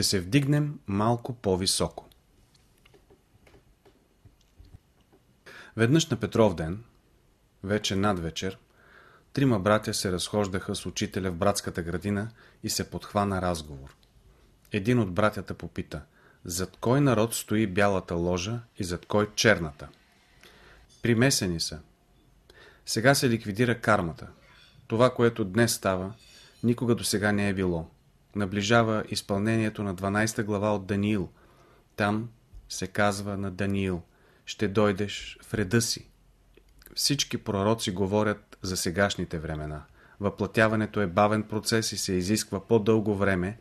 Ще се вдигнем малко по-високо. Веднъж на Петров ден, вече надвечер, трима братя се разхождаха с учителя в братската градина и се подхвана разговор. Един от братята попита, зад кой народ стои бялата ложа и зад кой черната? Примесени са. Сега се ликвидира кармата. Това, което днес става, никога до сега не е било. Наближава изпълнението на 12 глава от Даниил. Там се казва на Даниил, ще дойдеш в реда си. Всички пророци говорят за сегашните времена. Въплатяването е бавен процес и се изисква по-дълго време,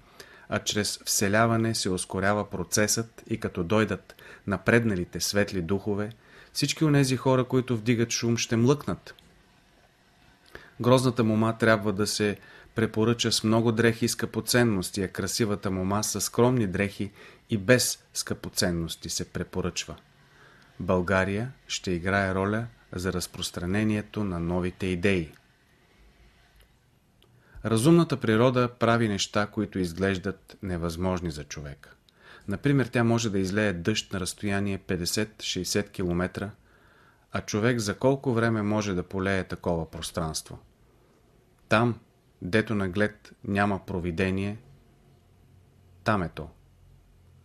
а чрез вселяване се ускорява процесът и като дойдат напредналите светли духове, всички онези хора, които вдигат шум, ще млъкнат. Грозната мома трябва да се препоръча с много дрехи и скъпоценности, а красивата мома с скромни дрехи и без скъпоценности се препоръчва. България ще играе роля за разпространението на новите идеи. Разумната природа прави неща, които изглеждат невъзможни за човека. Например, тя може да излее дъжд на разстояние 50-60 км, а човек за колко време може да полее такова пространство? Там, дето наглед няма провидение, там е то.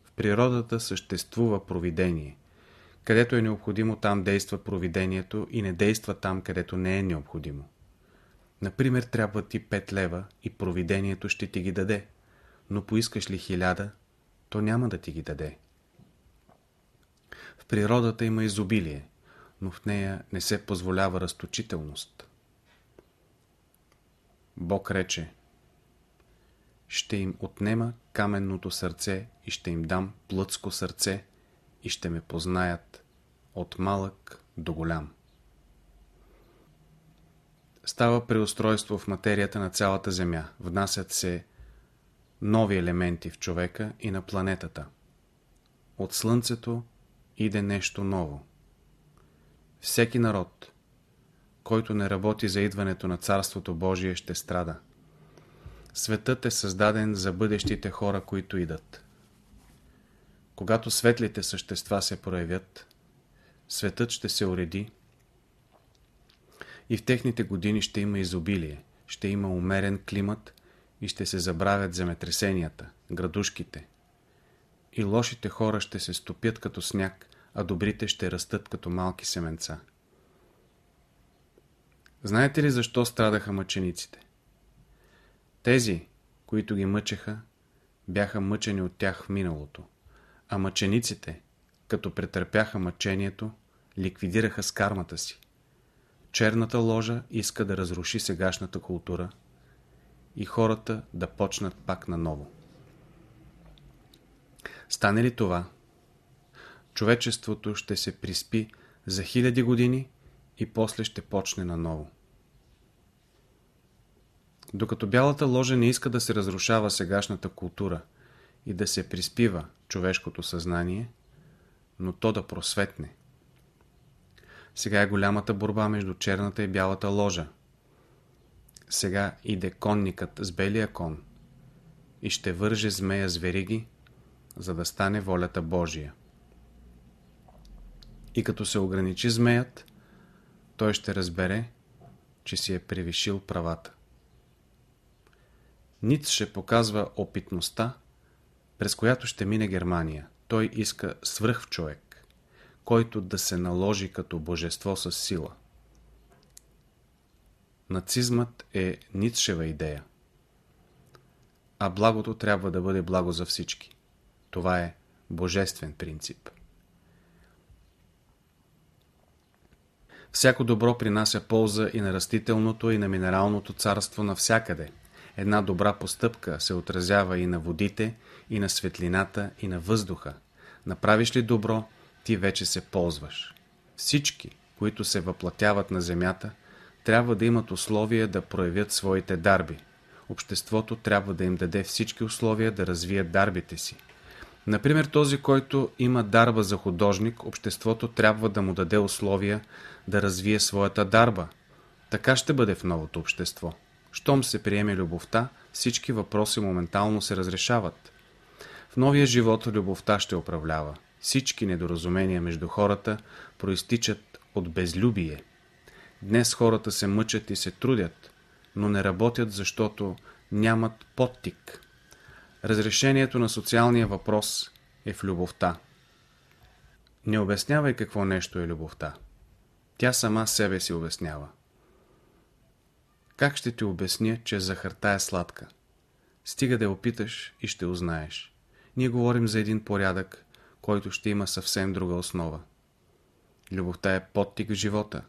В природата съществува провидение. Където е необходимо, там действа провидението и не действа там, където не е необходимо. Например, трябва ти 5 лева и провидението ще ти ги даде, но поискаш ли хиляда, то няма да ти ги даде. В природата има изобилие, но в нея не се позволява разточителност. Бог рече Ще им отнема каменното сърце и ще им дам плътско сърце и ще ме познаят от малък до голям. Става преустройство в материята на цялата Земя. Внасят се нови елементи в човека и на планетата. От Слънцето иде нещо ново. Всеки народ, който не работи за идването на Царството Божие, ще страда. Светът е създаден за бъдещите хора, които идат. Когато светлите същества се проявят, светът ще се уреди и в техните години ще има изобилие, ще има умерен климат и ще се забравят земетресенията, градушките. И лошите хора ще се стопят като сняг, а добрите ще растат като малки семенца. Знаете ли защо страдаха мъчениците? Тези, които ги мъчеха, бяха мъчени от тях в миналото, а мъчениците, като претърпяха мъчението, ликвидираха с кармата си. Черната ложа иска да разруши сегашната култура и хората да почнат пак наново. Стане ли това, човечеството ще се приспи за хиляди години и после ще почне наново. Докато бялата ложа не иска да се разрушава сегашната култура и да се приспива човешкото съзнание, но то да просветне. Сега е голямата борба между черната и бялата ложа. Сега иде конникът с белия кон и ще върже змея с вериги, за да стане волята Божия. И като се ограничи змеят, той ще разбере, че си е превишил правата. Ницше показва опитността, през която ще мине Германия. Той иска свръх човек, който да се наложи като божество с сила. Нацизмът е Ницшева идея. А благото трябва да бъде благо за всички. Това е божествен принцип. Всяко добро принася полза и на растителното, и на минералното царство навсякъде. Една добра постъпка се отразява и на водите, и на светлината, и на въздуха. Направиш ли добро, ти вече се ползваш. Всички, които се въплатяват на земята, трябва да имат условия да проявят своите дарби. Обществото трябва да им даде всички условия да развият дарбите си. Например, този, който има дарба за художник, обществото трябва да му даде условия да развие своята дарба. Така ще бъде в новото общество. Щом се приеме любовта, всички въпроси моментално се разрешават. В новия живот любовта ще управлява. Всички недоразумения между хората проистичат от безлюбие. Днес хората се мъчат и се трудят, но не работят, защото нямат подтик. Разрешението на социалния въпрос е в любовта. Не обяснявай какво нещо е любовта. Тя сама себе си обяснява. Как ще ти обясня, че захарта е сладка? Стига да я опиташ и ще узнаеш. Ние говорим за един порядък, който ще има съвсем друга основа. Любовта е подтик в живота.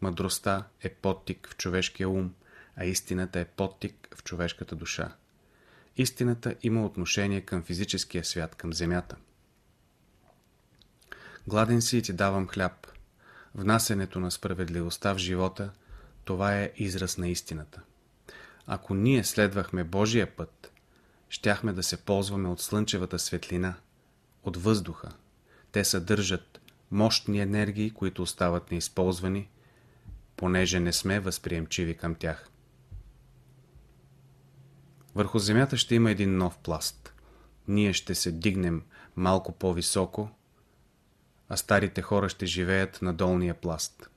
Мъдростта е подтик в човешкия ум, а истината е подтик в човешката душа. Истината има отношение към физическия свят, към земята. Гладен си и ти давам хляб. Внасенето на справедливостта в живота, това е израз на истината. Ако ние следвахме Божия път, щяхме да се ползваме от слънчевата светлина, от въздуха. Те съдържат мощни енергии, които остават неизползвани, понеже не сме възприемчиви към тях. Върху земята ще има един нов пласт. Ние ще се дигнем малко по-високо, а старите хора ще живеят на долния пласт.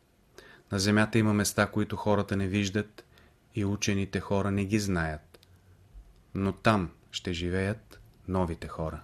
На земята има места, които хората не виждат и учените хора не ги знаят. Но там ще живеят новите хора.